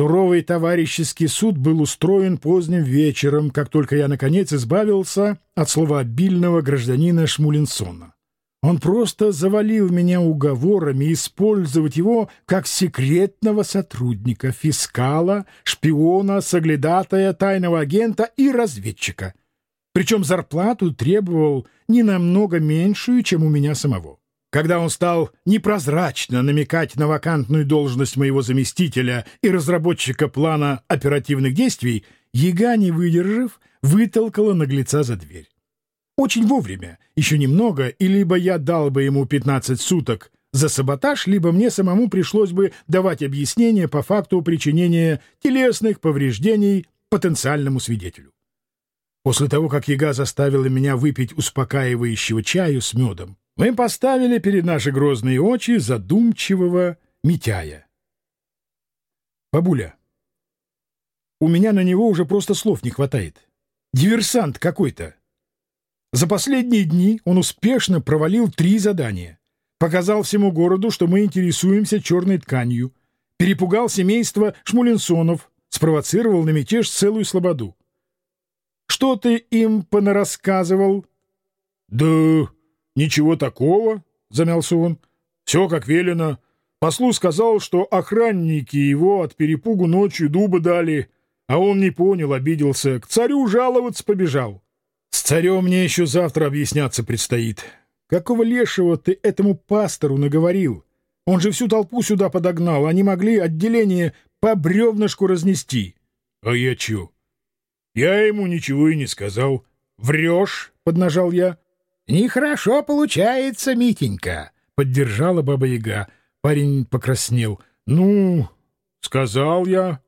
Суровый товарищеский суд был устроен поздним вечером, как только я, наконец, избавился от словообильного гражданина Шмулинсона. Он просто завалил меня уговорами использовать его как секретного сотрудника, фискала, шпиона, соглядатая, тайного агента и разведчика. Причем зарплату требовал не намного меньшую, чем у меня самого. Когда он стал непрозрачно намекать на вакантную должность моего заместителя и разработчика плана оперативных действий, Яга, не выдержав, вытолкала наглеца за дверь. Очень вовремя, еще немного, и либо я дал бы ему 15 суток за саботаж, либо мне самому пришлось бы давать объяснение по факту причинения телесных повреждений потенциальному свидетелю. После того, как Яга заставила меня выпить успокаивающего чаю с медом, мы поставили перед наши грозные очи задумчивого Митяя. Бабуля, у меня на него уже просто слов не хватает. Диверсант какой-то. За последние дни он успешно провалил три задания. Показал всему городу, что мы интересуемся черной тканью. Перепугал семейство Шмулинсонов, спровоцировал на мятеж целую слободу. Что ты им понарассказывал? — Да ничего такого, — замялся он. — Все как велено. Послу сказал, что охранники его от перепугу ночью дуба дали, а он не понял, обиделся. К царю жаловаться побежал. С царем мне еще завтра объясняться предстоит. Какого лешего ты этому пастору наговорил? Он же всю толпу сюда подогнал, они могли отделение по бревнышку разнести. — А я чё? Я ему ничего и не сказал. Врешь, — поднажал я. — Нехорошо получается, Митенька, — поддержала Баба Яга. Парень покраснел. — Ну, сказал я.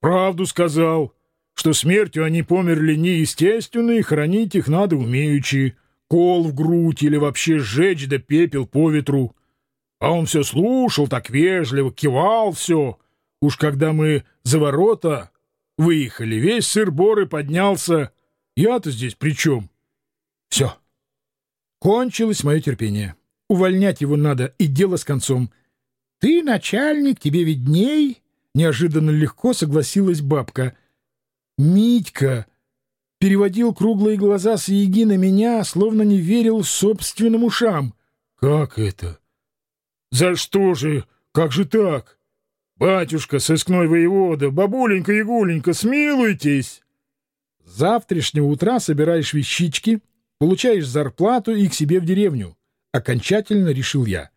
Правду сказал, что смертью они померли неестественно, и хранить их надо умеючи. Кол в грудь или вообще сжечь да пепел по ветру. А он все слушал так вежливо, кивал все. Уж когда мы за ворота Выехали, весь сыр-бор и поднялся. Я-то здесь при чем? Все. Кончилось мое терпение. Увольнять его надо, и дело с концом. Ты начальник, тебе видней. Неожиданно легко согласилась бабка. Митька переводил круглые глаза с Еги на меня, словно не верил собственным ушам. Как это? За что же? Как же так? «Батюшка, сыскной воевода, бабуленька Ягуленька, смилуйтесь!» Завтрашнего утра собираешь вещички, получаешь зарплату и к себе в деревню. Окончательно решил я.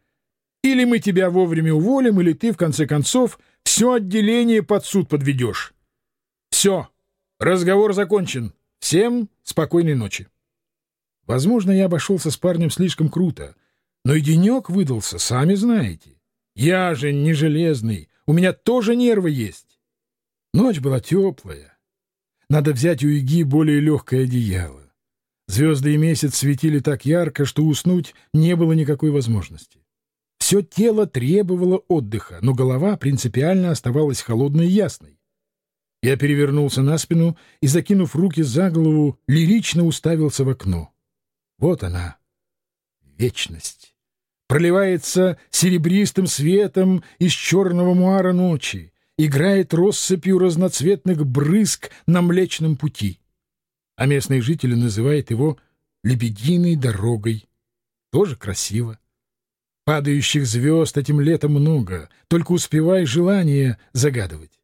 Или мы тебя вовремя уволим, или ты, в конце концов, все отделение под суд подведешь. Все, разговор закончен. Всем спокойной ночи. Возможно, я обошелся с парнем слишком круто, но и денек выдался, сами знаете. Я же не железный, у меня тоже нервы есть. Ночь была теплая. Надо взять у Иги более легкое одеяло. Звезды и месяц светили так ярко, что уснуть не было никакой возможности. Все тело требовало отдыха, но голова принципиально оставалась холодной и ясной. Я перевернулся на спину и, закинув руки за голову, лирично уставился в окно. Вот она, вечность проливается серебристым светом из черного муара ночи, играет россыпью разноцветных брызг на Млечном пути. А местные жители называют его «лебединой дорогой». Тоже красиво. Падающих звезд этим летом много, только успевай желание загадывать.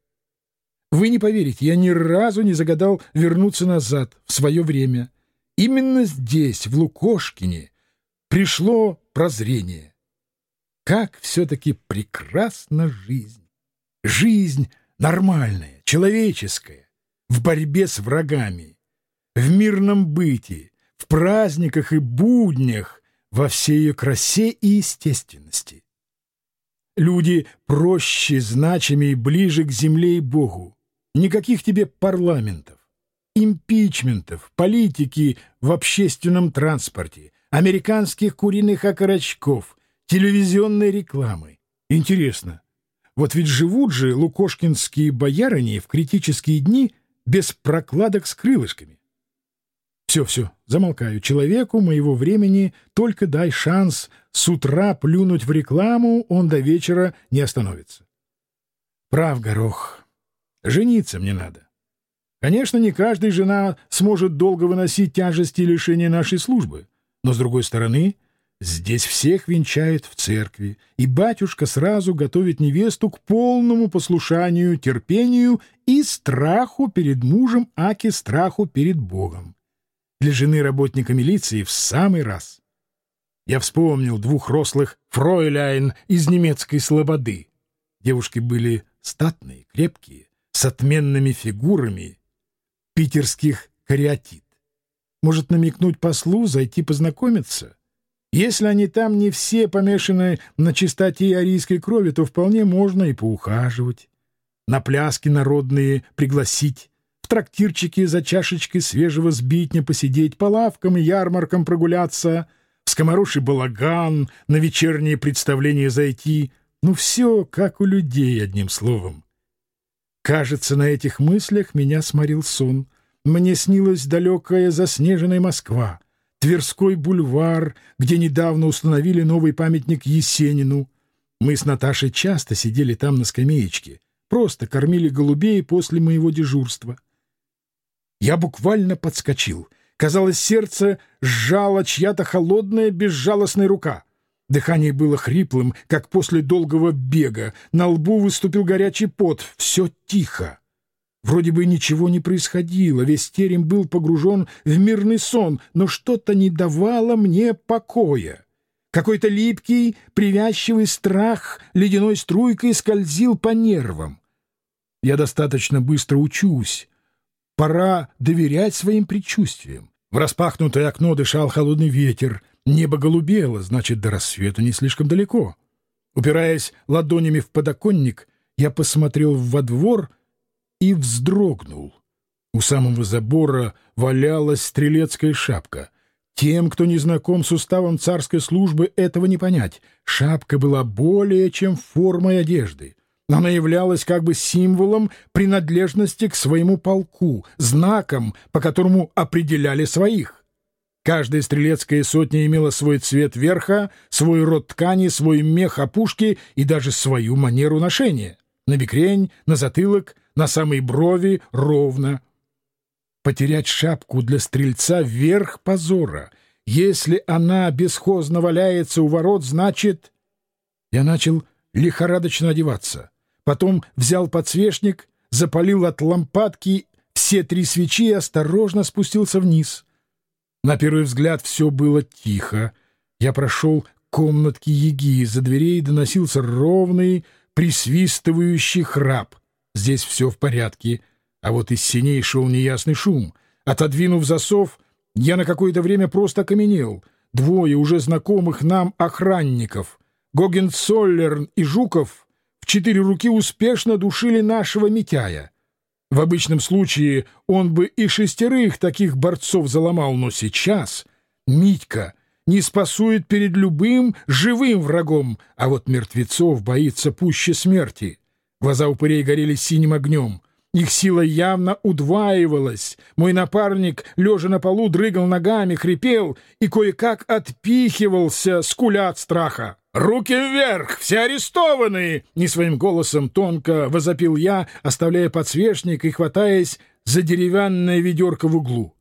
Вы не поверите, я ни разу не загадал вернуться назад, в свое время. Именно здесь, в Лукошкине, пришло прозрение. Как все-таки прекрасна жизнь! Жизнь нормальная, человеческая, в борьбе с врагами, в мирном быте, в праздниках и буднях, во всей ее красе и естественности. Люди проще, значимее, ближе к земле и Богу. Никаких тебе парламентов, импичментов, политики в общественном транспорте, американских куриных окорочков, телевизионной рекламы. Интересно, вот ведь живут же лукошкинские боярыни в критические дни без прокладок с крылышками. Все, все, замолкаю. Человеку моего времени только дай шанс с утра плюнуть в рекламу, он до вечера не остановится. Прав, Горох. Жениться мне надо. Конечно, не каждая жена сможет долго выносить тяжести и лишения нашей службы. Но, с другой стороны, здесь всех венчают в церкви, и батюшка сразу готовит невесту к полному послушанию, терпению и страху перед мужем, аки страху перед Богом. Для жены работника милиции в самый раз. Я вспомнил двух рослых фройляйн из немецкой слободы. Девушки были статные, крепкие, с отменными фигурами питерских кариатид. Может намекнуть послу, зайти познакомиться? Если они там не все помешаны на чистоте арийской крови, то вполне можно и поухаживать. На пляски народные пригласить, трактирчике за чашечкой свежего сбитня посидеть, по лавкам и ярмаркам прогуляться, в скомороший балаган, на вечерние представления зайти. Ну все, как у людей, одним словом. Кажется, на этих мыслях меня сморил сон. Мне снилась далекая заснеженная Москва, Тверской бульвар, где недавно установили новый памятник Есенину. Мы с Наташей часто сидели там на скамеечке, просто кормили голубей после моего дежурства. Я буквально подскочил. Казалось, сердце сжало чья-то холодная, безжалостная рука — Дыхание было хриплым, как после долгого бега. На лбу выступил горячий пот. Все тихо. Вроде бы ничего не происходило, весь терем был погружен в мирный сон, но что-то не давало мне покоя. Какой-то липкий, привязчивый страх ледяной струйкой скользил по нервам. Я достаточно быстро учусь. Пора доверять своим предчувствиям. В распахнутое окно дышал холодный ветер. Небо голубело, значит, до рассвета не слишком далеко. Упираясь ладонями в подоконник, я посмотрел во двор и вздрогнул. У самого забора валялась стрелецкая шапка. Тем, кто не знаком с уставом царской службы, этого не понять. Шапка была более чем формой одежды. Она являлась как бы символом принадлежности к своему полку, знаком, по которому определяли своих. Каждая стрелецкая сотня имела свой цвет верха, свой род ткани, свой мех опушки и даже свою манеру ношения. На бекрень, на затылок, на самой брови ровно. Потерять шапку для стрельца — верх позора. Если она бесхозно валяется у ворот, значит... Я начал лихорадочно одеваться. Потом взял подсвечник, запалил от лампадки все три свечи и осторожно спустился вниз — на первый взгляд все было тихо. Я прошел комнатки Еги, за дверей доносился ровный, присвистывающий храп. Здесь все в порядке, а вот из синей шел неясный шум. Отодвинув засов, я на какое-то время просто окаменел. Двое уже знакомых нам охранников, Гогенцоллерн и Жуков, в четыре руки успешно душили нашего Митяя. В обычном случае он бы и шестерых таких борцов заломал, но сейчас Митька не спасует перед любым живым врагом, а вот мертвецов боится пуще смерти. Глаза упырей горели синим огнем. Их сила явно удваивалась. Мой напарник, лежа на полу, дрыгал ногами, хрипел и кое-как отпихивался, скуля от страха. «Руки вверх! Все арестованные!» — не своим голосом тонко возопил я, оставляя подсвечник и хватаясь за деревянное ведерко в углу.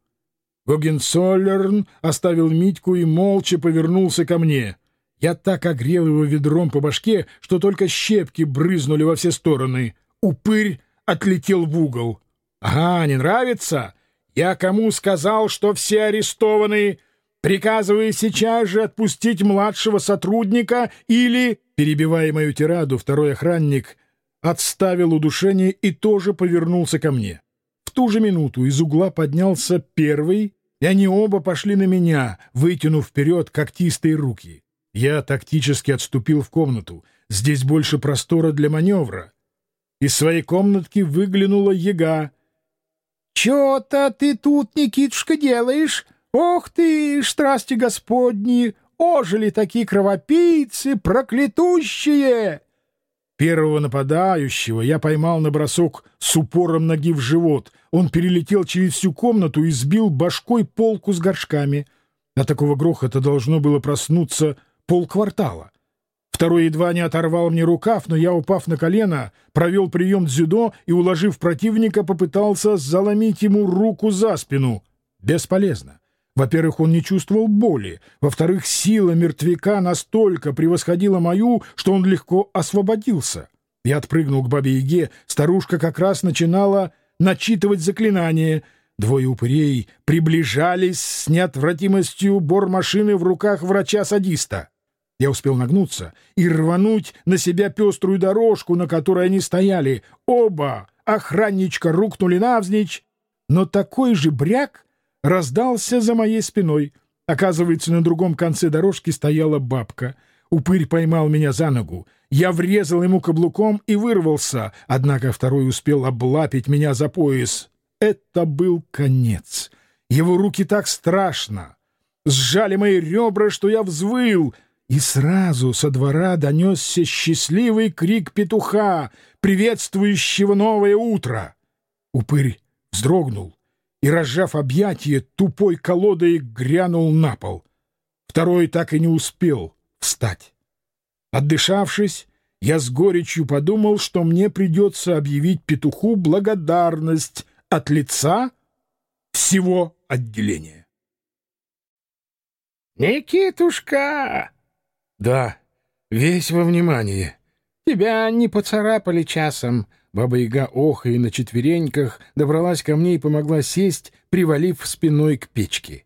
Гогенцоллерн оставил Митьку и молча повернулся ко мне. Я так огрел его ведром по башке, что только щепки брызнули во все стороны. Упырь отлетел в угол. «Ага, не нравится? Я кому сказал, что все арестованы? Приказываю сейчас же отпустить младшего сотрудника или...» Перебивая мою тираду, второй охранник отставил удушение и тоже повернулся ко мне. В ту же минуту из угла поднялся первый, и они оба пошли на меня, вытянув вперед когтистые руки. Я тактически отступил в комнату. Здесь больше простора для маневра. Из своей комнатки выглянула яга. — Чё-то ты тут, Никитушка, делаешь? Ох ты, страсти господни! Ожили такие кровопийцы, проклятущие! Первого нападающего я поймал на бросок с упором ноги в живот. Он перелетел через всю комнату и сбил башкой полку с горшками. От такого грохота должно было проснуться полквартала. Второй едва не оторвал мне рукав, но я, упав на колено, провел прием дзюдо и, уложив противника, попытался заломить ему руку за спину. Бесполезно. Во-первых, он не чувствовал боли. Во-вторых, сила мертвяка настолько превосходила мою, что он легко освободился. Я отпрыгнул к бабе-яге. Старушка как раз начинала начитывать заклинание. Двое упырей приближались с неотвратимостью бор-машины в руках врача-садиста. Я успел нагнуться и рвануть на себя пеструю дорожку, на которой они стояли. Оба охранничка рухнули навзничь, но такой же бряк раздался за моей спиной. Оказывается, на другом конце дорожки стояла бабка. Упырь поймал меня за ногу. Я врезал ему каблуком и вырвался, однако второй успел облапить меня за пояс. Это был конец. Его руки так страшно. Сжали мои ребра, что я взвыл — и сразу со двора донесся счастливый крик петуха, приветствующего новое утро. Упырь вздрогнул и, разжав объятие, тупой колодой грянул на пол. Второй так и не успел встать. Отдышавшись, я с горечью подумал, что мне придется объявить петуху благодарность от лица всего отделения. «Никитушка!» Да, весь во внимании. Тебя не поцарапали часом. Баба-яга, охая на четвереньках, добралась ко мне и помогла сесть, привалив спиной к печке.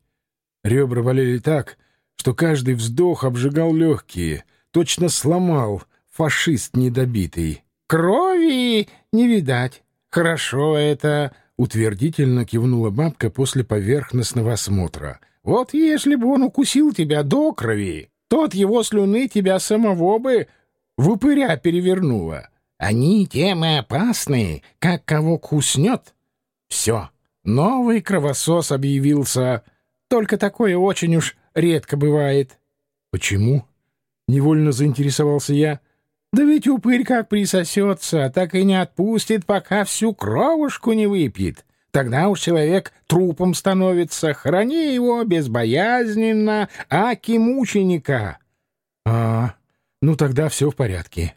Ребра болели так, что каждый вздох обжигал легкие, точно сломал фашист недобитый. «Крови не видать. Хорошо это...» — утвердительно кивнула бабка после поверхностного осмотра. «Вот если бы он укусил тебя до крови, то от его слюны тебя самого бы в упыря перевернуло. Они темы опасные, как кого куснет. Все, новый кровосос объявился. Только такое очень уж редко бывает. — Почему? — невольно заинтересовался я. — Да ведь упырь как присосется, так и не отпустит, пока всю кровушку не выпьет. Тогда уж человек трупом становится. Храни его безбоязненно, аки мученика. — А, ну тогда все в порядке.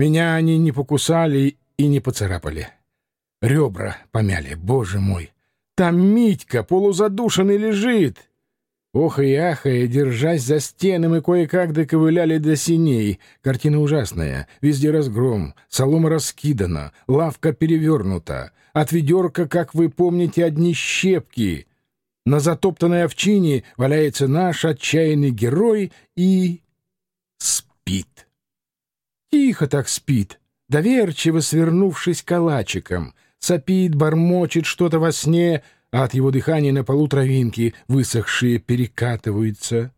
Меня они не покусали и не поцарапали. Ребра помяли, боже мой. Там Митька полузадушенный лежит. Ох и ахая, держась за стены, мы кое-как доковыляли до синей. Картина ужасная. Везде разгром, солома раскидана, лавка перевернута. От ведерка, как вы помните, одни щепки. На затоптанной овчине валяется наш отчаянный герой и... спит. Тихо так спит, доверчиво свернувшись калачиком. Сопит, бормочет что-то во сне — а от его дыхания на полу травинки, высохшие, перекатываются.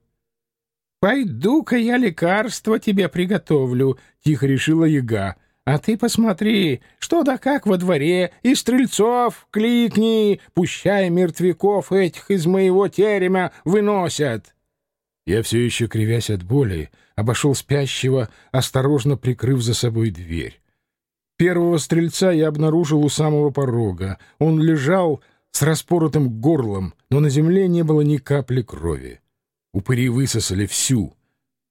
«Пойду-ка я лекарство тебе приготовлю», — тихо решила яга. «А ты посмотри, что да как во дворе, и стрельцов кликни, пущай мертвяков этих из моего терема выносят». Я все еще, кривясь от боли, обошел спящего, осторожно прикрыв за собой дверь. Первого стрельца я обнаружил у самого порога. Он лежал, с распоротым горлом, но на земле не было ни капли крови. Упыри высосали всю.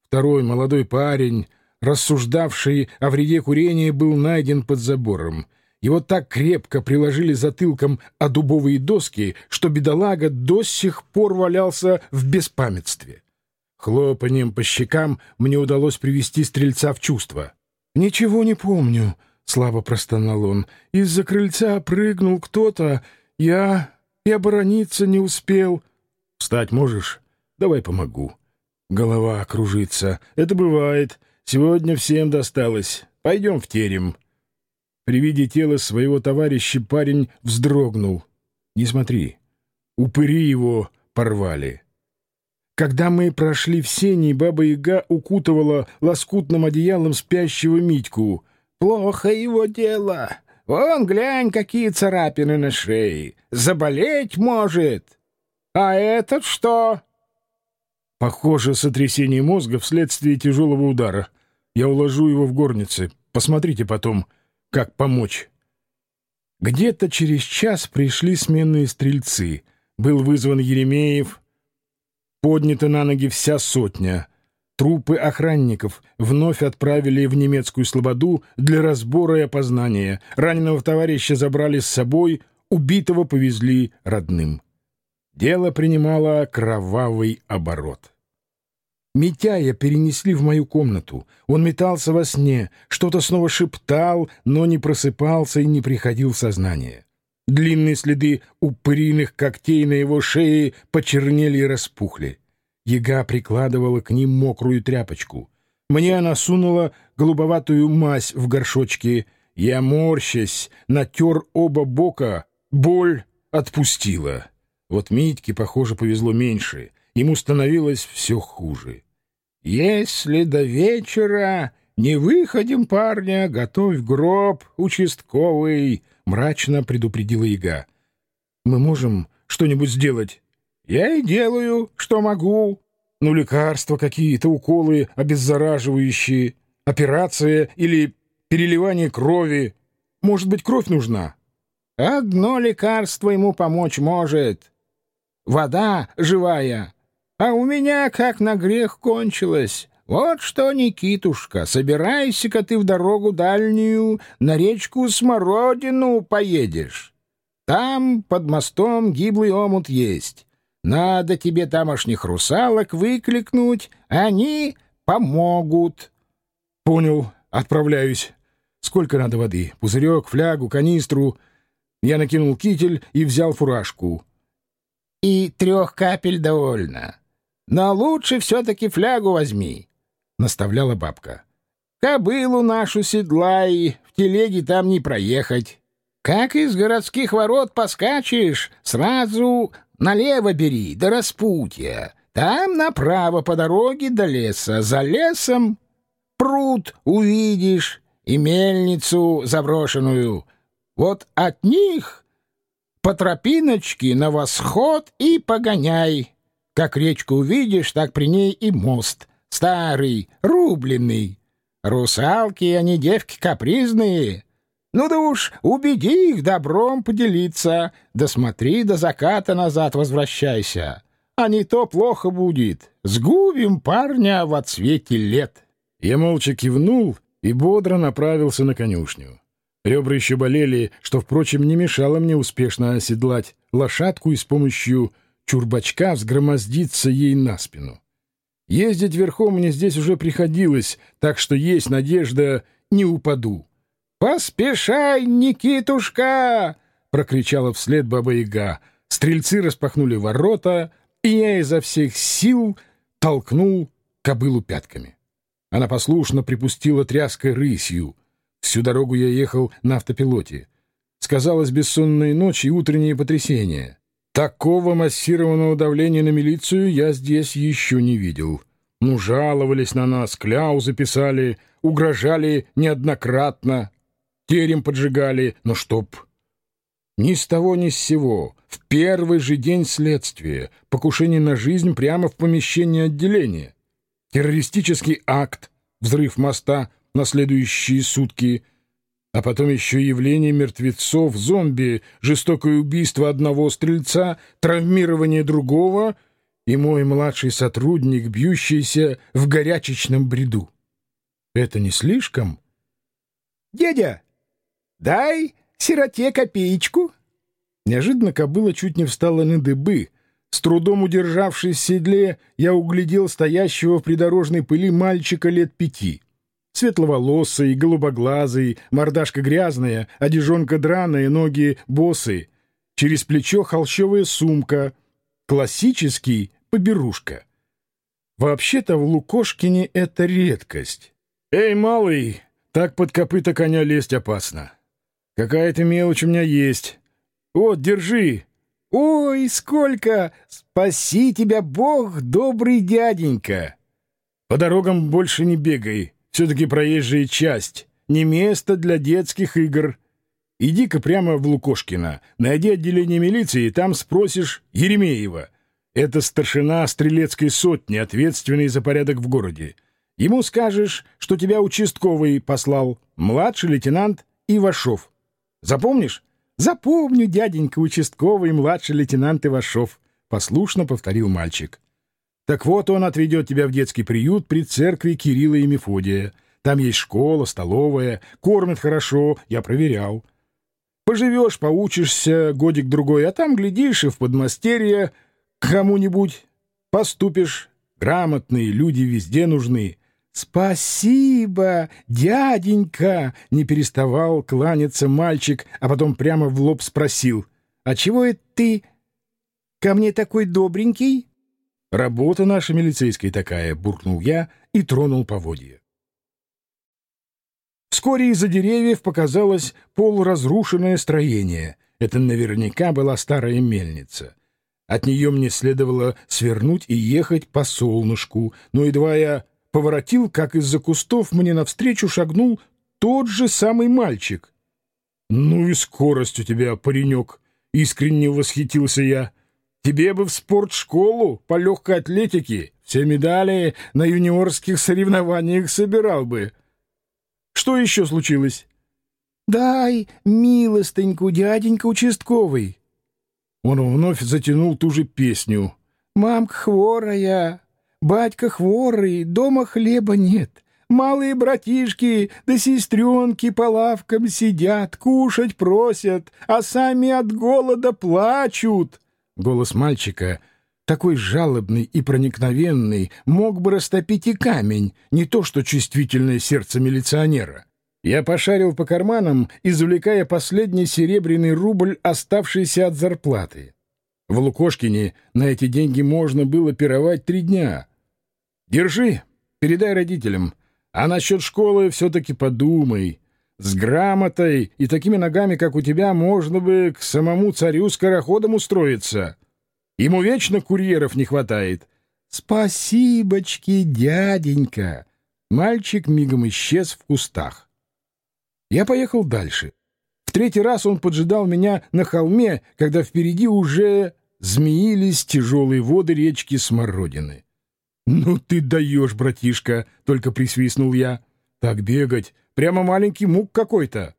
Второй молодой парень, рассуждавший о вреде курения, был найден под забором. Его так крепко приложили затылком о дубовые доски, что бедолага до сих пор валялся в беспамятстве. Хлопанием по щекам мне удалось привести стрельца в чувство. «Ничего не помню», — слабо простонал он. «Из-за крыльца прыгнул кто-то, я и оборониться не успел. Встать можешь? Давай помогу. Голова кружится. Это бывает. Сегодня всем досталось. Пойдем в терем. При виде тела своего товарища парень вздрогнул. Не смотри. Упыри его порвали. Когда мы прошли в сени, баба-яга укутывала лоскутным одеялом спящего Митьку. «Плохо его дело. Вон, глянь, какие царапины на шее. Заболеть может. А этот что? Похоже, сотрясение мозга вследствие тяжелого удара. Я уложу его в горнице. Посмотрите потом, как помочь. Где-то через час пришли сменные стрельцы. Был вызван Еремеев. Поднята на ноги вся сотня. Трупы охранников вновь отправили в немецкую слободу для разбора и опознания. Раненого товарища забрали с собой, убитого повезли родным. Дело принимало кровавый оборот. Митяя перенесли в мою комнату. Он метался во сне, что-то снова шептал, но не просыпался и не приходил в сознание. Длинные следы упыриных когтей на его шее почернели и распухли. Яга прикладывала к ним мокрую тряпочку. Мне она сунула голубоватую мазь в горшочке. Я, морщась, натер оба бока, боль отпустила. Вот Митьке, похоже, повезло меньше — ему становилось все хуже. «Если до вечера не выходим, парня, готовь гроб, участковый», — мрачно предупредила яга. «Мы можем что-нибудь сделать?» «Я и делаю, что могу. Ну, лекарства какие-то, уколы обеззараживающие, операция или переливание крови. Может быть, кровь нужна?» «Одно лекарство ему помочь может. Вода живая». А у меня как на грех кончилось. Вот что, Никитушка, собирайся-ка ты в дорогу дальнюю, на речку Смородину поедешь. Там под мостом гиблый омут есть. Надо тебе тамошних русалок выкликнуть, они помогут. — Понял, отправляюсь. Сколько надо воды? Пузырек, флягу, канистру? Я накинул китель и взял фуражку. — И трех капель довольно. Но лучше все-таки флягу возьми, — наставляла бабка. Кобылу нашу седлай, в телеге там не проехать. Как из городских ворот поскачешь, сразу налево бери, до распутья. Там направо по дороге до леса, за лесом пруд увидишь и мельницу заброшенную. Вот от них по тропиночке на восход и погоняй. Как речку увидишь, так при ней и мост. Старый, рубленный. Русалки, они девки капризные. Ну да уж, убеди их добром поделиться. Да смотри, до заката назад возвращайся. А не то плохо будет. Сгубим парня в отсвете лет. Я молча кивнул и бодро направился на конюшню. Ребра еще болели, что, впрочем, не мешало мне успешно оседлать лошадку и с помощью чурбачка взгромоздиться ей на спину. Ездить верхом мне здесь уже приходилось, так что есть надежда, не упаду. «Поспешай, Никитушка!» — прокричала вслед Баба-Яга. Стрельцы распахнули ворота, и я изо всех сил толкнул кобылу пятками. Она послушно припустила тряской рысью. Всю дорогу я ехал на автопилоте. Сказалось бессонные ночи и утренние потрясения. Такого массированного давления на милицию я здесь еще не видел. Ну, жаловались на нас, кляузы писали, угрожали неоднократно, терем поджигали, но чтоб... Ни с того ни с сего, в первый же день следствия, покушение на жизнь прямо в помещении отделения. Террористический акт, взрыв моста на следующие сутки, а потом еще явление мертвецов, зомби, жестокое убийство одного стрельца, травмирование другого и мой младший сотрудник, бьющийся в горячечном бреду. Это не слишком? «Дядя, дай сироте копеечку!» Неожиданно кобыла чуть не встала на дыбы. С трудом удержавшись в седле, я углядел стоящего в придорожной пыли мальчика лет пяти. Светловолосый, голубоглазый, мордашка грязная, одежонка драная, ноги босые. Через плечо холщовая сумка. Классический поберушка. Вообще-то в Лукошкине это редкость. «Эй, малый, так под копыта коня лезть опасно. Какая-то мелочь у меня есть. Вот, держи». «Ой, сколько! Спаси тебя Бог, добрый дяденька!» «По дорогам больше не бегай. Все-таки проезжая часть, не место для детских игр. Иди-ка прямо в Лукошкино, найди отделение милиции, и там спросишь Еремеева. Это старшина стрелецкой сотни, ответственный за порядок в городе. Ему скажешь, что тебя участковый послал, младший лейтенант Ивашов. Запомнишь? Запомню, дяденька участковый, младший лейтенант Ивашов, послушно повторил мальчик. Так вот он отведет тебя в детский приют при церкви Кирилла и Мефодия. Там есть школа, столовая, кормят хорошо, я проверял. Поживешь, поучишься годик-другой, а там, глядишь, и в подмастерье к кому-нибудь поступишь. Грамотные люди везде нужны. «Спасибо, дяденька!» — не переставал кланяться мальчик, а потом прямо в лоб спросил. «А чего это ты ко мне такой добренький?» «Работа наша милицейская такая», — буркнул я и тронул поводья. Вскоре из-за деревьев показалось полуразрушенное строение. Это наверняка была старая мельница. От нее мне следовало свернуть и ехать по солнышку, но едва я поворотил, как из-за кустов мне навстречу шагнул тот же самый мальчик. «Ну и скорость у тебя, паренек!» — искренне восхитился я. «Тебе бы в спортшколу по легкой атлетике все медали на юниорских соревнованиях собирал бы». «Что еще случилось?» «Дай милостыньку, дяденька участковый». Он вновь затянул ту же песню. «Мамка хворая, Батька хворый, дома хлеба нет. Малые братишки да сестренки по лавкам сидят, кушать просят, а сами от голода плачут. Голос мальчика, такой жалобный и проникновенный, мог бы растопить и камень, не то что чувствительное сердце милиционера. Я пошарил по карманам, извлекая последний серебряный рубль, оставшийся от зарплаты. В Лукошкине на эти деньги можно было пировать три дня — Держи, передай родителям. А насчет школы все-таки подумай. С грамотой и такими ногами, как у тебя, можно бы к самому царю скороходом устроиться. Ему вечно курьеров не хватает. Спасибочки, дяденька. Мальчик мигом исчез в кустах. Я поехал дальше. В третий раз он поджидал меня на холме, когда впереди уже змеились тяжелые воды речки Смородины. «Ну ты даешь, братишка!» — только присвистнул я. «Так бегать! Прямо маленький мук какой-то!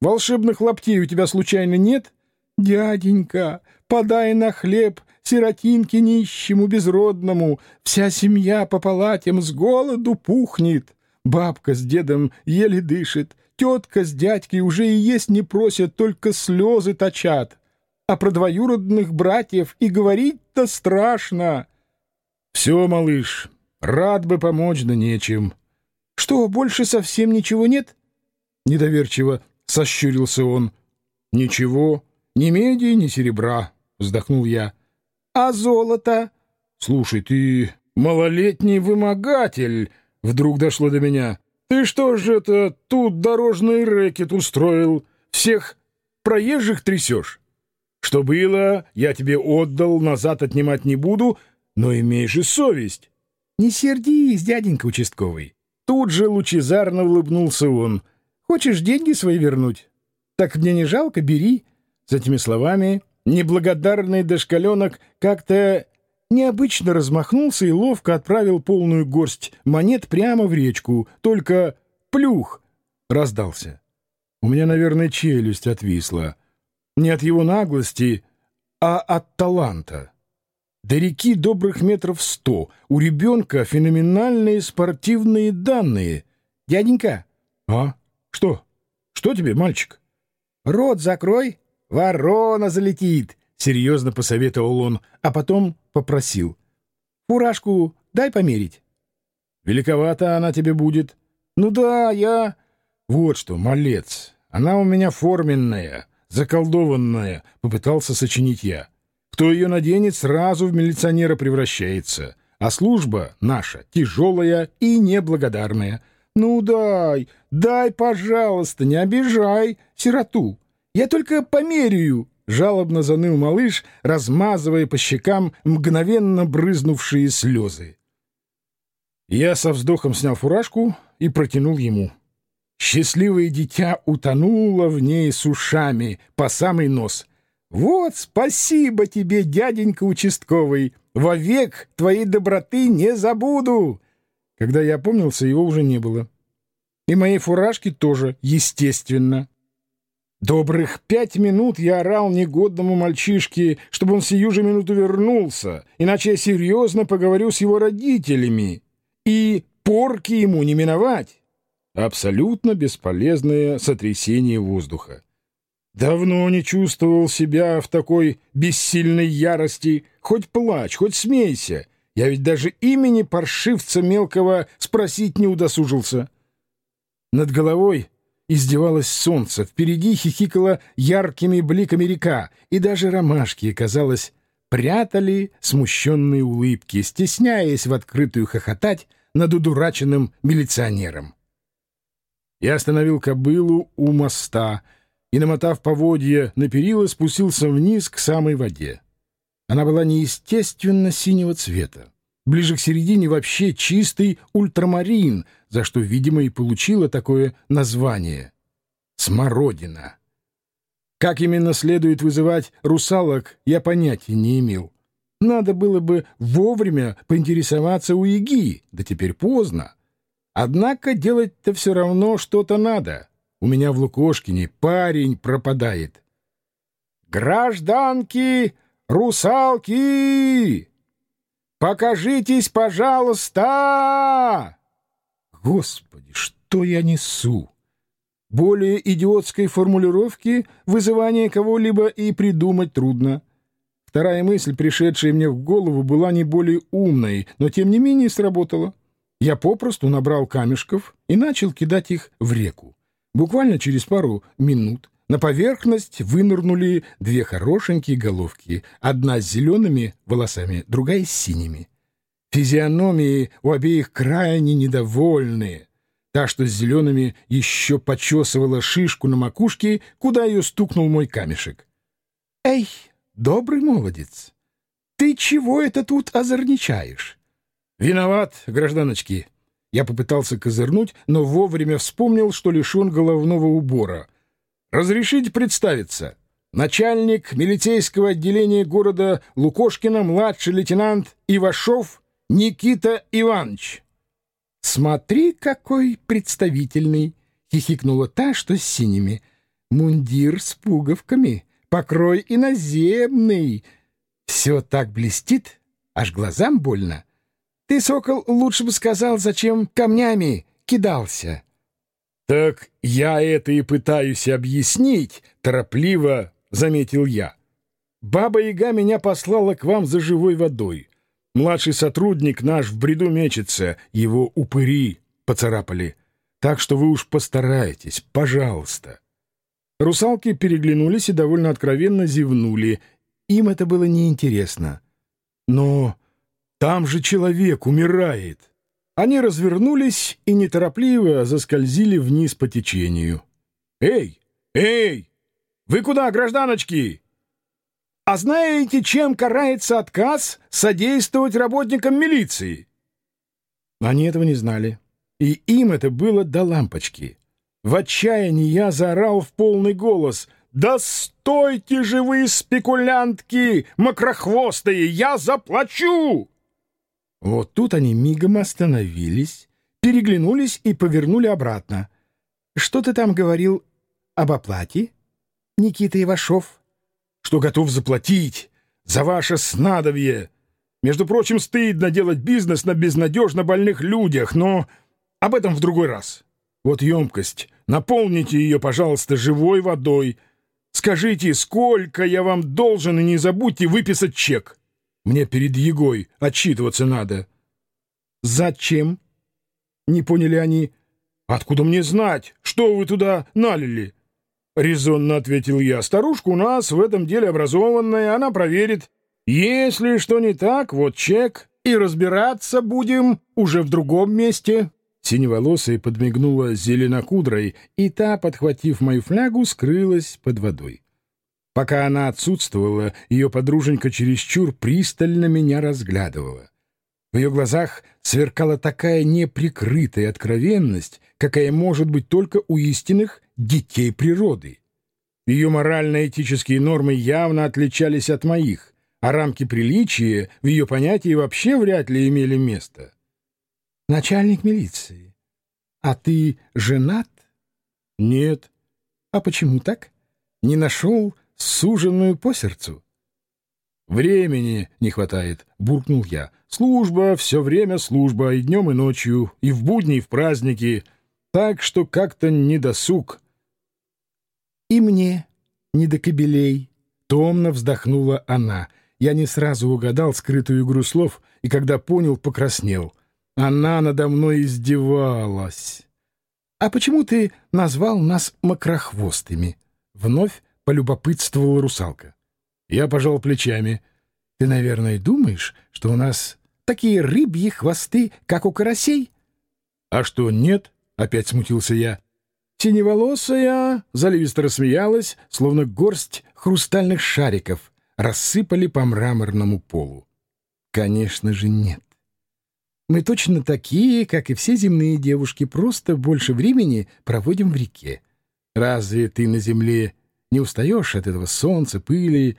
Волшебных лаптей у тебя случайно нет?» «Дяденька, подай на хлеб сиротинке нищему безродному, вся семья по палатям с голоду пухнет. Бабка с дедом еле дышит, тетка с дядькой уже и есть не просят, только слезы точат. А про двоюродных братьев и говорить-то страшно. «Все, малыш, рад бы помочь, да нечем». «Что, больше совсем ничего нет?» Недоверчиво сощурился он. «Ничего, ни меди, ни серебра», — вздохнул я. «А золото?» «Слушай, ты малолетний вымогатель», — вдруг дошло до меня. «Ты что же это тут дорожный рэкет устроил? Всех проезжих трясешь? Что было, я тебе отдал, назад отнимать не буду, но имей же совесть. — Не сердись, дяденька участковый. Тут же лучезарно улыбнулся он. — Хочешь деньги свои вернуть? Так мне не жалко, бери. С этими словами неблагодарный дошкаленок как-то необычно размахнулся и ловко отправил полную горсть монет прямо в речку, только плюх раздался. У меня, наверное, челюсть отвисла. Не от его наглости, а от таланта. До реки добрых метров сто. У ребенка феноменальные спортивные данные. Дяденька. А? Что? Что тебе, мальчик? Рот закрой, ворона залетит, серьезно посоветовал он, а потом попросил. Фуражку дай померить. Великовата она тебе будет. Ну да, я... Вот что, малец, она у меня форменная, заколдованная, попытался сочинить я. Кто ее наденет, сразу в милиционера превращается. А служба наша тяжелая и неблагодарная. Ну дай, дай, пожалуйста, не обижай сироту. Я только померяю, — жалобно заныл малыш, размазывая по щекам мгновенно брызнувшие слезы. Я со вздохом снял фуражку и протянул ему. Счастливое дитя утонуло в ней с ушами по самый нос — «Вот спасибо тебе, дяденька участковый! Вовек твоей доброты не забуду!» Когда я опомнился, его уже не было. И моей фуражки тоже, естественно. Добрых пять минут я орал негодному мальчишке, чтобы он сию же минуту вернулся, иначе я серьезно поговорю с его родителями, и порки ему не миновать. Абсолютно бесполезное сотрясение воздуха. Давно не чувствовал себя в такой бессильной ярости. Хоть плачь, хоть смейся. Я ведь даже имени паршивца мелкого спросить не удосужился. Над головой издевалось солнце, впереди хихикала яркими бликами река, и даже ромашки, казалось, прятали смущенные улыбки, стесняясь в открытую хохотать над удураченным милиционером. Я остановил кобылу у моста и, намотав поводья на перила, спустился вниз к самой воде. Она была неестественно синего цвета. Ближе к середине вообще чистый ультрамарин, за что, видимо, и получила такое название — смородина. Как именно следует вызывать русалок, я понятия не имел. Надо было бы вовремя поинтересоваться у Иги, да теперь поздно. Однако делать-то все равно что-то надо. У меня в Лукошкине парень пропадает. «Гражданки, русалки!» Покажитесь, пожалуйста!» Господи, что я несу? Более идиотской формулировки вызывания кого-либо и придумать трудно. Вторая мысль, пришедшая мне в голову, была не более умной, но тем не менее сработала. Я попросту набрал камешков и начал кидать их в реку. Буквально через пару минут на поверхность вынырнули две хорошенькие головки, одна с зелеными волосами, другая с синими. Физиономии у обеих крайне недовольные. Та, что с зелеными, еще почесывала шишку на макушке, куда ее стукнул мой камешек. — Эй, добрый молодец, ты чего это тут озорничаешь? — Виноват, гражданочки. Я попытался козырнуть, но вовремя вспомнил, что лишен головного убора — Разрешите представиться. Начальник милицейского отделения города Лукошкина, младший лейтенант Ивашов Никита Иванович. «Смотри, какой представительный!» — хихикнула та, что с синими. «Мундир с пуговками, покрой иноземный. Все так блестит, аж глазам больно. Ты, сокол, лучше бы сказал, зачем камнями кидался». «Так я это и пытаюсь объяснить», — торопливо заметил я. «Баба-яга меня послала к вам за живой водой. Младший сотрудник наш в бреду мечется, его упыри поцарапали. Так что вы уж постарайтесь, пожалуйста». Русалки переглянулись и довольно откровенно зевнули. Им это было неинтересно. «Но там же человек умирает!» Они развернулись и неторопливо заскользили вниз по течению. «Эй! Эй! Вы куда, гражданочки?» «А знаете, чем карается отказ содействовать работникам милиции?» Они этого не знали, и им это было до лампочки. В отчаянии я заорал в полный голос «Да стойте же вы, спекулянтки, мокрохвостые, я заплачу!» Вот тут они мигом остановились, переглянулись и повернули обратно. — Что ты там говорил об оплате, Никита Ивашов? — Что готов заплатить за ваше снадобье. Между прочим, стыдно делать бизнес на безнадежно больных людях, но об этом в другой раз. Вот емкость. Наполните ее, пожалуйста, живой водой. Скажите, сколько я вам должен, и не забудьте выписать чек. — мне перед Егой отчитываться надо. Зачем? Не поняли они. Откуда мне знать, что вы туда налили? Резонно ответил я. Старушка у нас в этом деле образованная, она проверит. Если что не так, вот чек, и разбираться будем уже в другом месте. Синеволосая подмигнула зеленокудрой, и та, подхватив мою флягу, скрылась под водой. Пока она отсутствовала, ее подруженька чересчур пристально меня разглядывала. В ее глазах сверкала такая неприкрытая откровенность, какая может быть только у истинных детей природы. Ее морально-этические нормы явно отличались от моих, а рамки приличия в ее понятии вообще вряд ли имели место. «Начальник милиции, а ты женат?» «Нет». «А почему так?» Не нашел суженную по сердцу? «Времени не хватает», — буркнул я. «Служба, все время служба, и днем, и ночью, и в будни, и в праздники. Так что как-то не досуг». «И мне не до кобелей», — томно вздохнула она. Я не сразу угадал скрытую игру слов, и когда понял, покраснел. Она надо мной издевалась. «А почему ты назвал нас макрохвостыми?» Вновь полюбопытствовала русалка. Я пожал плечами. «Ты, наверное, думаешь, что у нас такие рыбьи хвосты, как у карасей?» «А что, нет?» — опять смутился я. Синеволосая заливисто рассмеялась, словно горсть хрустальных шариков рассыпали по мраморному полу. «Конечно же, нет. Мы точно такие, как и все земные девушки, просто больше времени проводим в реке. Разве ты на земле не устаешь от этого солнца, пыли,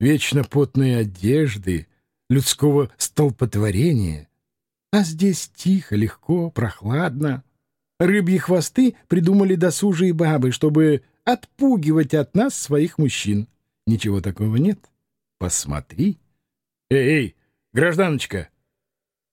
вечно потной одежды, людского столпотворения? А здесь тихо, легко, прохладно. Рыбьи хвосты придумали досужие бабы, чтобы отпугивать от нас своих мужчин. Ничего такого нет. Посмотри. Эй, эй, гражданочка,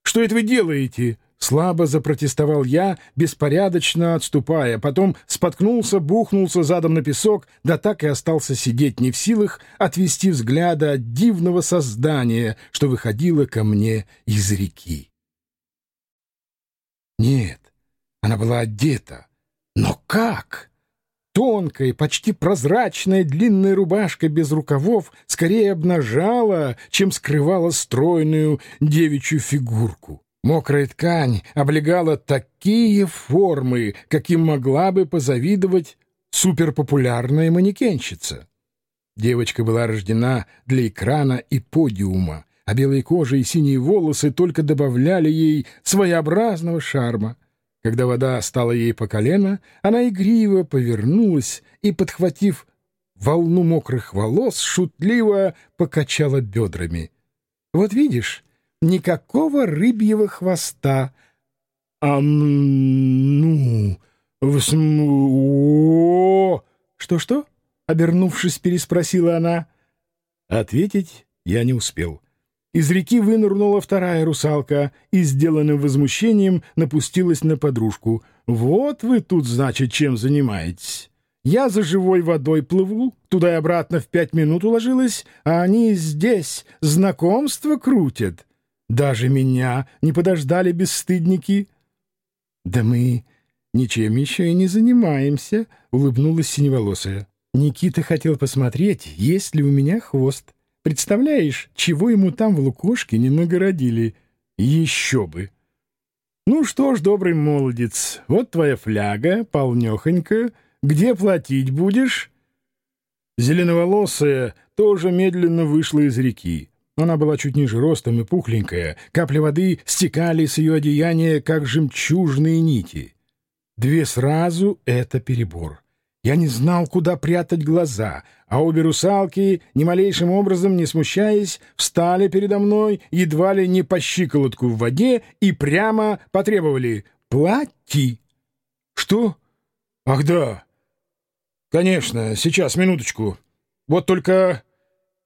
что это вы делаете? Слабо запротестовал я, беспорядочно отступая, потом споткнулся, бухнулся задом на песок, да так и остался сидеть не в силах отвести взгляда от дивного создания, что выходило ко мне из реки. Нет, она была одета. Но как? Тонкая, почти прозрачная длинная рубашка без рукавов скорее обнажала, чем скрывала стройную девичью фигурку. Мокрая ткань облегала такие формы, каким могла бы позавидовать суперпопулярная манекенщица. Девочка была рождена для экрана и подиума, а белые кожа и синие волосы только добавляли ей своеобразного шарма. Когда вода стала ей по колено, она игриво повернулась и, подхватив волну мокрых волос, шутливо покачала бедрами. «Вот видишь, никакого рыбьего хвоста. А ну, всмо... Что-что? Обернувшись, переспросила она. Ответить я не успел. Из реки вынырнула вторая русалка и, сделанным возмущением, напустилась на подружку. «Вот вы тут, значит, чем занимаетесь. Я за живой водой плыву, туда и обратно в пять минут уложилась, а они здесь знакомство крутят. Даже меня не подождали бесстыдники. — Да мы ничем еще и не занимаемся, — улыбнулась синеволосая. Никита хотел посмотреть, есть ли у меня хвост. Представляешь, чего ему там в лукошке не нагородили? Еще бы! Ну что ж, добрый молодец, вот твоя фляга, полнехонька. Где платить будешь? Зеленоволосая тоже медленно вышла из реки. Она была чуть ниже ростом и пухленькая, капли воды стекали с ее одеяния, как жемчужные нити. Две сразу — это перебор. Я не знал, куда прятать глаза, а обе русалки, ни малейшим образом не смущаясь, встали передо мной, едва ли не по щиколотку в воде, и прямо потребовали «Плати!» «Что? Ах да! Конечно, сейчас, минуточку. Вот только...»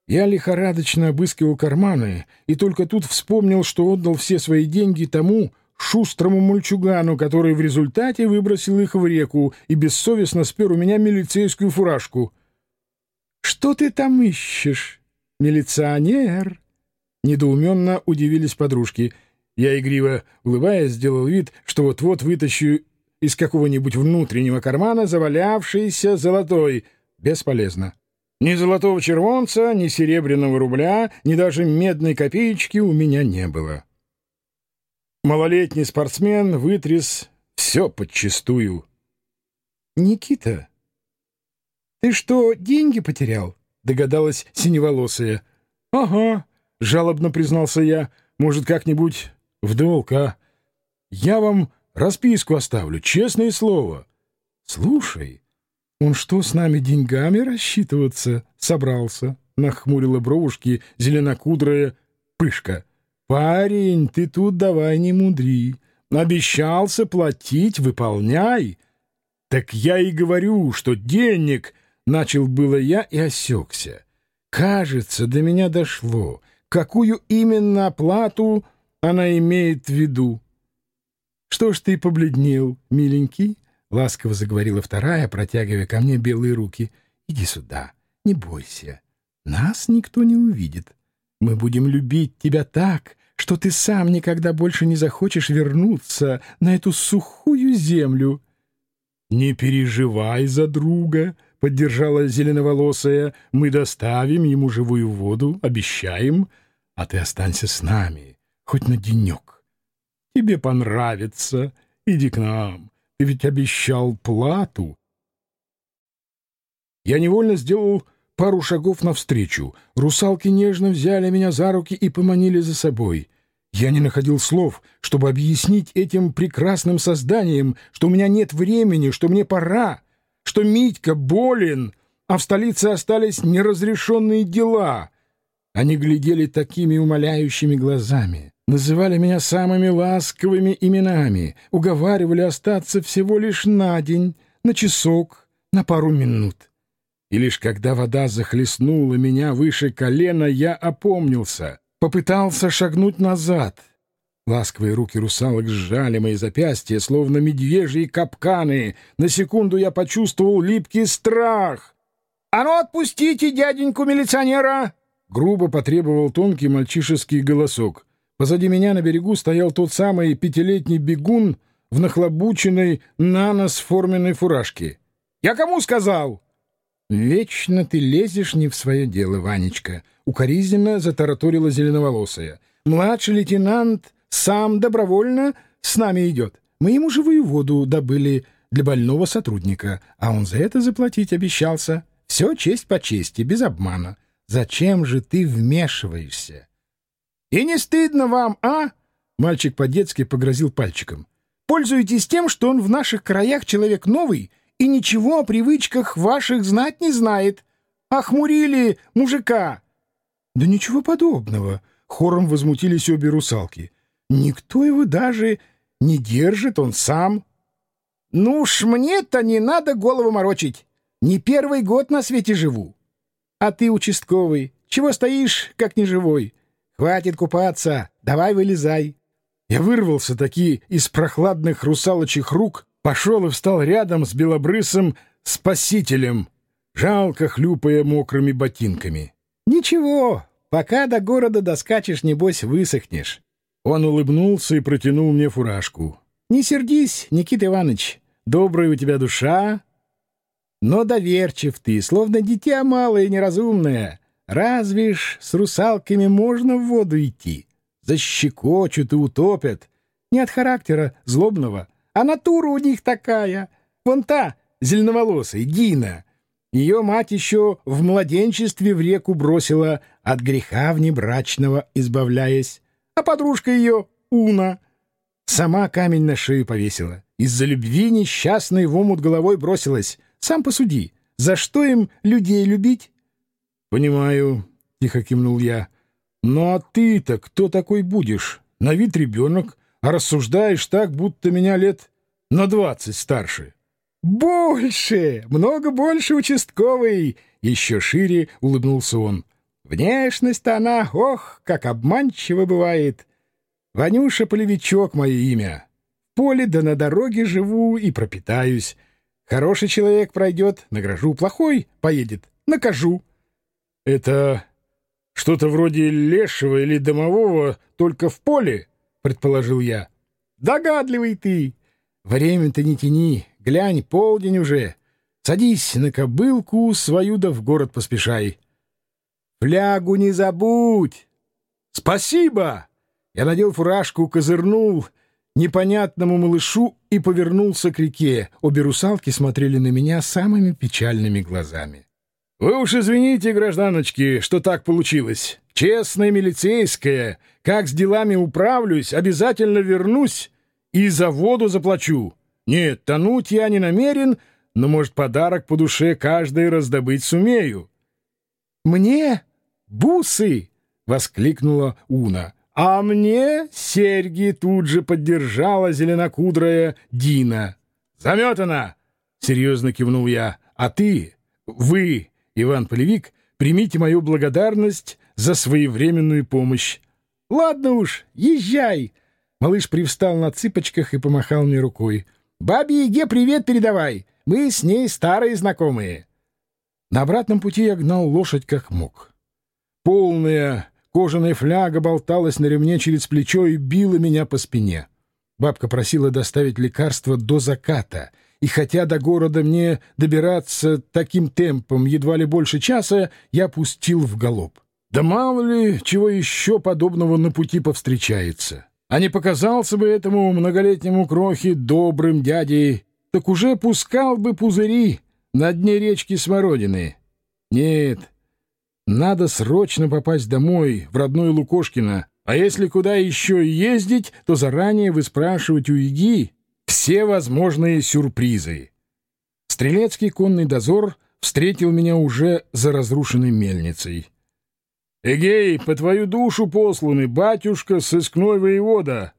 Я лихорадочно обыскивал карманы и только тут вспомнил, что отдал все свои деньги тому шустрому мальчугану, который в результате выбросил их в реку и бессовестно спер у меня милицейскую фуражку. «Что ты там ищешь, милиционер?» Недоуменно удивились подружки. Я игриво, улыбаясь, сделал вид, что вот-вот вытащу из какого-нибудь внутреннего кармана завалявшийся золотой. Бесполезно. Ни золотого червонца, ни серебряного рубля, ни даже медной копеечки у меня не было. Малолетний спортсмен вытряс все подчистую. «Никита, ты что, деньги потерял?» — догадалась синеволосая. «Ага», — жалобно признался я. «Может, как-нибудь в долг, а? Я вам расписку оставлю, честное слово». «Слушай, «Он что, с нами деньгами рассчитываться собрался?» — нахмурила бровушки зеленокудрая пышка. «Парень, ты тут давай не мудри. Обещался платить, выполняй. Так я и говорю, что денег Начал было я и осекся. Кажется, до меня дошло, какую именно оплату она имеет в виду. «Что ж ты побледнел, миленький?» — ласково заговорила вторая, протягивая ко мне белые руки. «Иди сюда, не бойся. Нас никто не увидит. Мы будем любить тебя так, что ты сам никогда больше не захочешь вернуться на эту сухую землю». «Не переживай за друга», — поддержала зеленоволосая. «Мы доставим ему живую воду, обещаем, а ты останься с нами, хоть на денек. Тебе понравится, иди к нам». Ты ведь обещал плату. Я невольно сделал пару шагов навстречу. Русалки нежно взяли меня за руки и поманили за собой. Я не находил слов, чтобы объяснить этим прекрасным созданиям, что у меня нет времени, что мне пора, что Митька болен, а в столице остались неразрешенные дела. Они глядели такими умоляющими глазами называли меня самыми ласковыми именами, уговаривали остаться всего лишь на день, на часок, на пару минут. И лишь когда вода захлестнула меня выше колена, я опомнился, попытался шагнуть назад. Ласковые руки русалок сжали мои запястья, словно медвежьи капканы. На секунду я почувствовал липкий страх. «А ну отпустите дяденьку милиционера!» Грубо потребовал тонкий мальчишеский голосок. Позади меня на берегу стоял тот самый пятилетний бегун в нахлобученной на нос форменной фуражке. «Я кому сказал?» «Вечно ты лезешь не в свое дело, Ванечка», — укоризненно затараторила зеленоволосая. «Младший лейтенант сам добровольно с нами идет. Мы ему живую воду добыли для больного сотрудника, а он за это заплатить обещался. Все честь по чести, без обмана. Зачем же ты вмешиваешься?» «И не стыдно вам, а?» Мальчик по-детски погрозил пальчиком. «Пользуетесь тем, что он в наших краях человек новый и ничего о привычках ваших знать не знает. Охмурили мужика!» «Да ничего подобного!» — хором возмутились обе русалки. «Никто его даже не держит, он сам». «Ну уж мне-то не надо голову морочить. Не первый год на свете живу. А ты, участковый, чего стоишь, как неживой? Хватит купаться, давай вылезай. Я вырвался таки из прохладных русалочьих рук, пошел и встал рядом с белобрысым спасителем, жалко хлюпая мокрыми ботинками. «Ничего, пока до города доскачешь, небось, высохнешь». Он улыбнулся и протянул мне фуражку. «Не сердись, Никита Иванович, добрая у тебя душа, но доверчив ты, словно дитя малое и неразумное. Разве ж с русалками можно в воду идти? Защекочут и утопят. Не от характера злобного, а натура у них такая. Вон та, зеленоволосая, Дина. Ее мать еще в младенчестве в реку бросила, от греха внебрачного избавляясь. А подружка ее, Уна, сама камень на шею повесила. Из-за любви несчастной в омут головой бросилась. Сам посуди, за что им людей любить? — Понимаю, — тихо кивнул я. — Ну а ты-то кто такой будешь? На вид ребенок, а рассуждаешь так, будто меня лет на двадцать старше. — Больше! Много больше, участковый! — еще шире улыбнулся он. — Внешность-то она, ох, как обманчиво бывает. Ванюша Полевичок — мое имя. В поле да на дороге живу и пропитаюсь. Хороший человек пройдет, награжу, плохой поедет, накажу. «Это что-то вроде лешего или домового, только в поле?» — предположил я. «Догадливый ты! Время-то не тяни, глянь, полдень уже. Садись на кобылку свою да в город поспешай. Флягу не забудь!» «Спасибо!» Я надел фуражку, козырнул непонятному малышу и повернулся к реке. Обе русалки смотрели на меня самыми печальными глазами. «Вы уж извините, гражданочки, что так получилось. Честная милицейская. Как с делами управлюсь, обязательно вернусь и за воду заплачу. Нет, тонуть я не намерен, но, может, подарок по душе каждый раздобыть сумею». «Мне бусы!» — воскликнула Уна. «А мне серьги!» — тут же поддержала зеленокудрая Дина. «Заметана!» — серьезно кивнул я. «А ты Вы, Иван Полевик, примите мою благодарность за своевременную помощь. — Ладно уж, езжай. Малыш привстал на цыпочках и помахал мне рукой. — Бабе Еге привет передавай. Мы с ней старые знакомые. На обратном пути я гнал лошадь как мог. Полная кожаная фляга болталась на ремне через плечо и била меня по спине. Бабка просила доставить лекарство до заката, и хотя до города мне добираться таким темпом едва ли больше часа, я пустил в галоп. Да мало ли, чего еще подобного на пути повстречается. А не показался бы этому многолетнему крохе добрым дядей так уже пускал бы пузыри на дне речки Смородины. Нет, надо срочно попасть домой, в родной Лукошкино, а если куда еще ездить, то заранее выспрашивать у Иги все возможные сюрпризы. Стрелецкий конный дозор встретил меня уже за разрушенной мельницей. «Эгей, по твою душу посланы, батюшка, сыскной воевода!»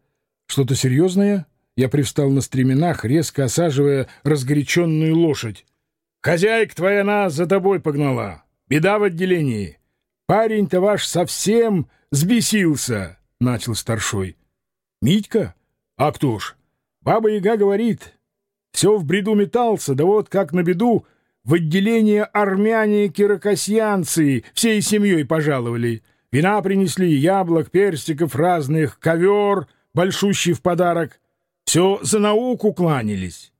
«Что-то серьезное?» Я привстал на стременах, резко осаживая разгоряченную лошадь. «Хозяйка твоя нас за тобой погнала. Беда в отделении. Парень-то ваш совсем сбесился», — начал старшой. «Митька? А кто ж? Баба-яга говорит. Все в бреду метался, да вот как на беду в отделение армяне-кирокосьянцы всей семьей пожаловали. Вина принесли, яблок, перстиков разных, ковер, большущий в подарок. Все за науку кланялись.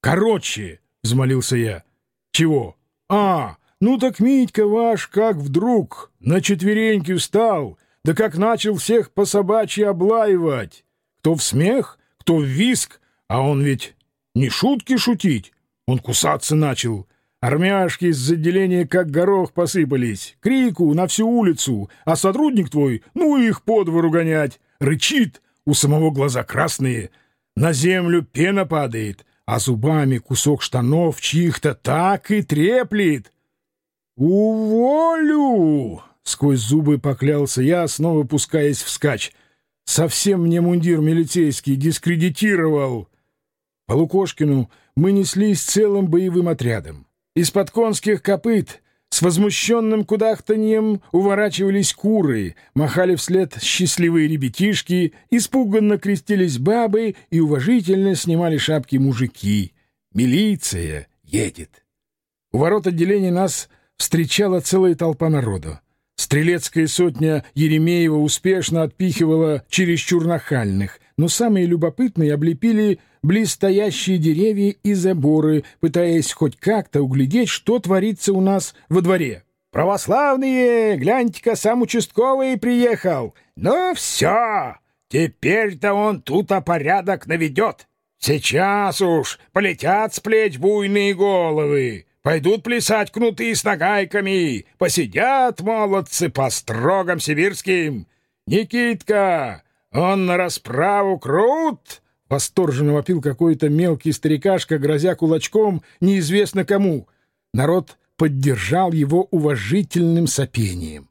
Короче, — взмолился я. Чего? А, ну так Митька ваш как вдруг на четвереньки встал, да как начал всех по собачьи облаивать. Кто в смех, кто в виск, а он ведь не шутки шутить. Он кусаться начал. Армяшки из отделения как горох посыпались. Крику на всю улицу, а сотрудник твой, ну их по двору гонять. Рычит, у самого глаза красные — на землю пена падает, а зубами кусок штанов чьих-то так и треплет. «Уволю!» — сквозь зубы поклялся я, снова пускаясь вскачь. «Совсем мне мундир милицейский дискредитировал!» По Лукошкину мы неслись целым боевым отрядом. Из-под конских копыт с возмущенным кудахтаньем уворачивались куры, махали вслед счастливые ребятишки, испуганно крестились бабы и уважительно снимали шапки мужики. Милиция едет. У ворот отделения нас встречала целая толпа народу. Стрелецкая сотня Еремеева успешно отпихивала чересчур нахальных, но самые любопытные облепили близстоящие деревья и заборы, пытаясь хоть как-то углядеть, что творится у нас во дворе. «Православные! Гляньте-ка, сам участковый приехал! Ну все! Теперь-то он тут а порядок наведет! Сейчас уж полетят с плеч буйные головы!» Пойдут плясать кнуты с нагайками, посидят молодцы по строгам сибирским. Никитка, он на расправу крут!» Восторженно вопил какой-то мелкий старикашка, грозя кулачком неизвестно кому. Народ поддержал его уважительным сопением.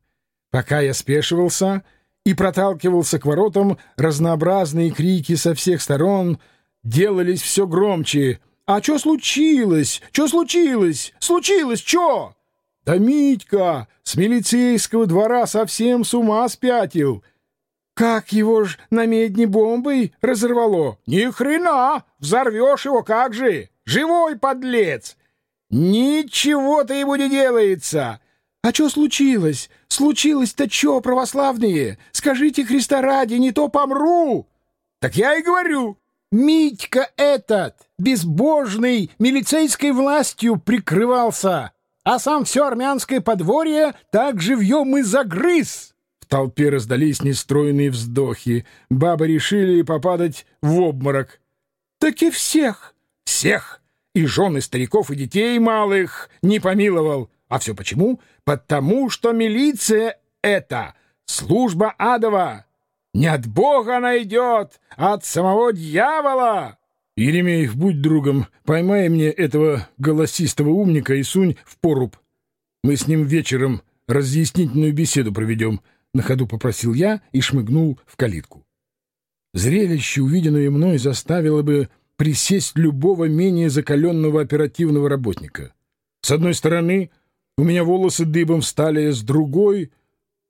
Пока я спешивался и проталкивался к воротам, разнообразные крики со всех сторон делались все громче. «А что случилось? Что случилось? Случилось что?» «Да Митька с милицейского двора совсем с ума спятил!» Как его ж на медне бомбой разорвало? Ни хрена! Взорвешь его как же! Живой подлец! Ничего-то ему не делается! А что случилось? Случилось-то что, православные? Скажите Христа ради, не то помру! Так я и говорю, Митька этот, безбожный, милицейской властью прикрывался, а сам все армянское подворье так живьем и загрыз!» толпе раздались нестроенные вздохи. Бабы решили попадать в обморок. «Так и всех!» «Всех! И жены стариков, и детей малых не помиловал. А все почему? Потому что милиция — это служба адова. Не от Бога она идет, а от самого дьявола!» «Еремеев, будь другом, поймай мне этого голосистого умника и сунь в поруб. Мы с ним вечером разъяснительную беседу проведем». На ходу попросил я и шмыгнул в калитку. Зрелище, увиденное мной, заставило бы присесть любого менее закаленного оперативного работника. С одной стороны, у меня волосы дыбом встали, с другой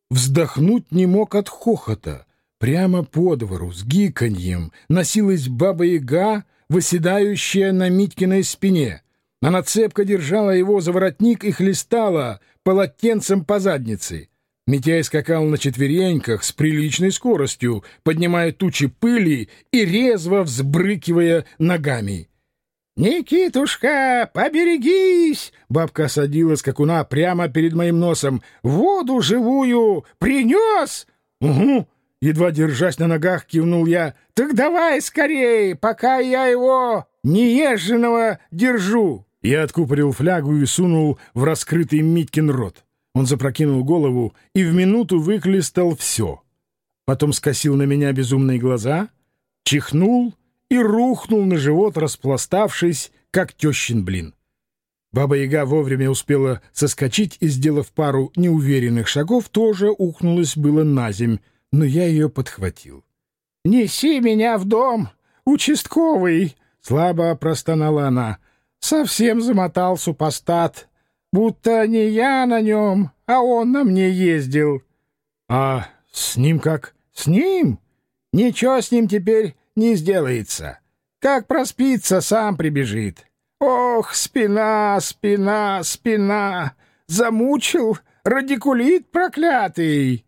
вздохнуть не мог от хохота. Прямо по двору, с гиканьем, носилась баба-яга, выседающая на Митькиной спине. Она цепко держала его за воротник и хлестала полотенцем по заднице. Митяй скакал на четвереньках с приличной скоростью, поднимая тучи пыли и резво взбрыкивая ногами. «Никитушка, поберегись!» Бабка осадила скакуна прямо перед моим носом. «Воду живую принес?» «Угу!» Едва держась на ногах, кивнул я. «Так давай скорее, пока я его неезженного держу!» Я откупорил флягу и сунул в раскрытый Миткин рот. Он запрокинул голову и в минуту выклистал все. Потом скосил на меня безумные глаза, чихнул — и рухнул на живот, распластавшись, как тещин блин. Баба-яга вовремя успела соскочить и, сделав пару неуверенных шагов, тоже ухнулась было на земь, но я ее подхватил. — Неси меня в дом, участковый! — слабо простонала она. — Совсем замотал супостат, будто не я на нем, а он на мне ездил. — А с ним как? — С ним? Ничего с ним теперь не сделается. Как проспится, сам прибежит. Ох, спина, спина, спина! Замучил радикулит проклятый!»